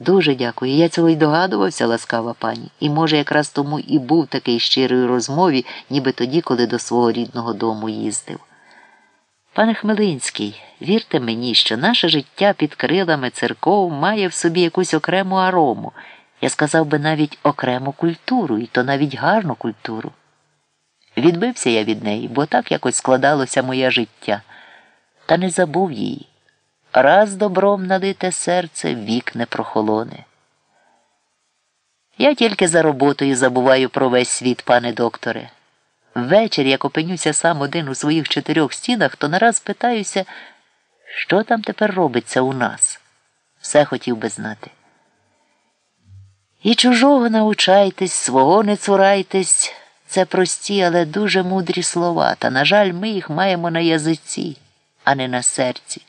Дуже дякую. Я цього й догадувався, ласкава пані, і, може, якраз тому і був такий щирий у розмові, ніби тоді, коли до свого рідного дому їздив. Пане Хмелинський, вірте мені, що наше життя під крилами церков має в собі якусь окрему арому, я сказав би навіть окрему культуру, і то навіть гарну культуру. Відбився я від неї, бо так якось складалося моє життя, та не забув її. Раз добром налите серце вік не прохолоне. Я тільки за роботою забуваю про весь світ, пане докторе. Ввечері, як опинюся сам один у своїх чотирьох стінах, то нараз питаюся, що там тепер робиться у нас. Все хотів би знати. І чужого научайтесь, свого не цурайтесь. Це прості, але дуже мудрі слова, та, на жаль, ми їх маємо на язиці, а не на серці.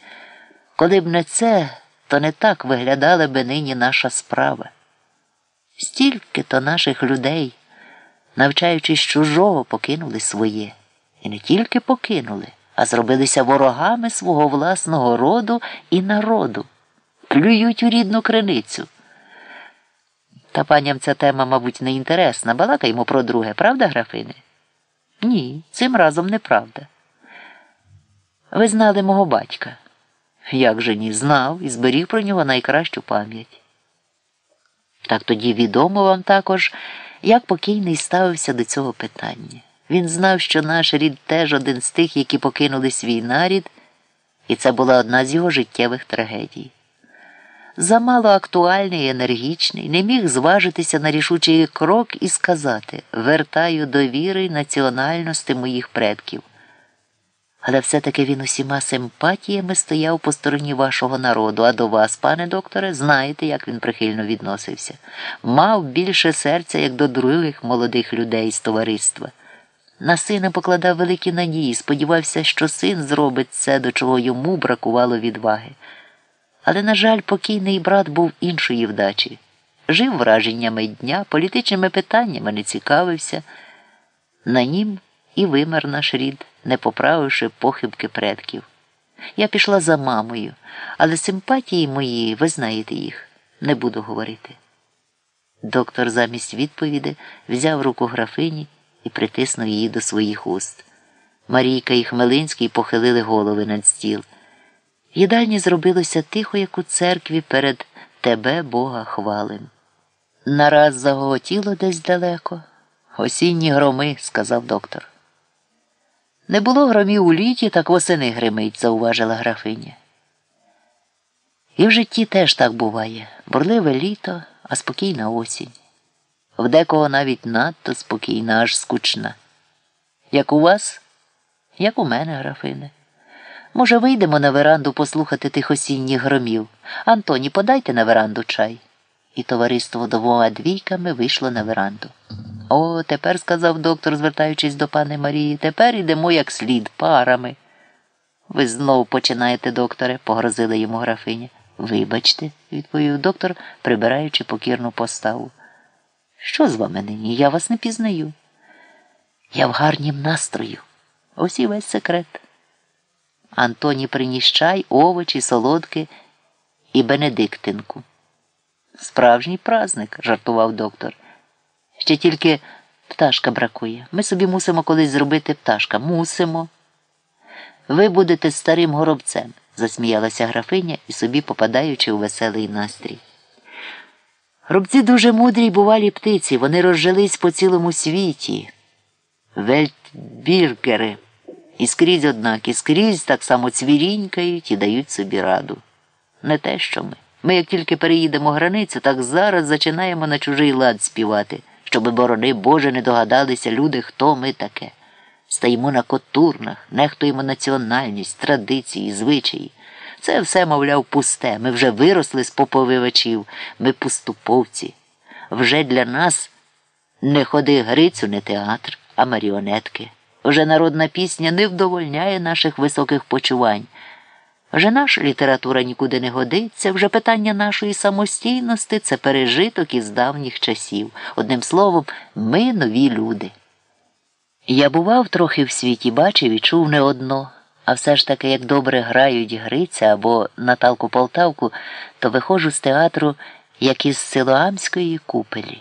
Коли б не це, то не так виглядала би нині наша справа. Стільки то наших людей, навчаючись чужого, покинули своє. І не тільки покинули, а зробилися ворогами свого власного роду і народу, плюють у рідну криницю. Та паням ця тема, мабуть, не інтересна. Балакаймо про друге, правда, графине? Ні, цим разом неправда. Ви знали мого батька. Як же ні, знав і зберіг про нього найкращу пам'ять. Так тоді відомо вам також, як покійний ставився до цього питання. Він знав, що наш рід теж один з тих, які покинули свій нарід, і це була одна з його життєвих трагедій. Замало актуальний і енергічний, не міг зважитися на рішучий крок і сказати вертаю довіри національності моїх предків. Але все-таки він усіма симпатіями стояв по стороні вашого народу, а до вас, пане докторе, знаєте, як він прихильно відносився. Мав більше серця, як до других молодих людей з товариства. На сина покладав великі надії, сподівався, що син зробить це, до чого йому бракувало відваги. Але, на жаль, покійний брат був іншої вдачі. Жив враженнями дня, політичними питаннями не цікавився. На нім і вимер наш рід, не поправивши похибки предків. Я пішла за мамою, але симпатії мої, ви знаєте їх, не буду говорити. Доктор замість відповіді взяв руку графині і притиснув її до своїх уст. Марійка і Хмелинський похилили голови над стіл. В їдальні зробилося тихо, як у церкві перед тебе, Бога, хвалим. Нараз загоготіло десь далеко. Осінні громи, сказав доктор. Не було громів у літі, так восени гримить, зауважила графиня. І в житті теж так буває бурливе літо, а спокійна осінь. В декого навіть надто спокійна, аж скучна. Як у вас, як у мене, графине. Може, вийдемо на веранду послухати тих осінніх громів. Антоні, подайте на веранду чай. І товариство двома двійками вийшло на веранду. О, тепер, сказав доктор, звертаючись до пани Марії, тепер йдемо як слід парами. Ви знов починаєте, докторе, погрозила йому графиня. Вибачте, відповів доктор, прибираючи покірну поставу. Що з вами нині? Я вас не пізнаю. Я в гарнім настрою. Ось і весь секрет. Антоні приніс чай, овочі, солодки і Бенедиктинку. Справжній праздник, жартував доктор. Ще тільки пташка бракує. Ми собі мусимо колись зробити пташка. Мусимо. Ви будете старим горобцем, засміялася графиня і собі попадаючи у веселий настрій. Горобці дуже мудрі бувалі птиці, вони розжились по цілому світі. Вельтбіргери. І скрізь, однак, і скрізь так само цвірінькають і дають собі раду. Не те, що ми. Ми, як тільки переїдемо границю, так зараз зачинаємо на чужий лад співати, щоби, борони Боже, не догадалися люди, хто ми таке. Стаємо на котурнах, нехтуємо національність, традиції, звичаї. Це все, мовляв, пусте. Ми вже виросли з поповивачів, ми пуступовці. Вже для нас не ходи Грицю, не театр, а маріонетки. Вже народна пісня не вдовольняє наших високих почувань. Вже наша література нікуди не годиться, вже питання нашої самостійності це пережиток із давніх часів. Одним словом, ми нові люди. Я бував трохи в світі, бачив і чув не одно, а все ж таки, як добре грають Гриця або Наталку Полтавку, то виходжу з театру як із Силоамської купелі.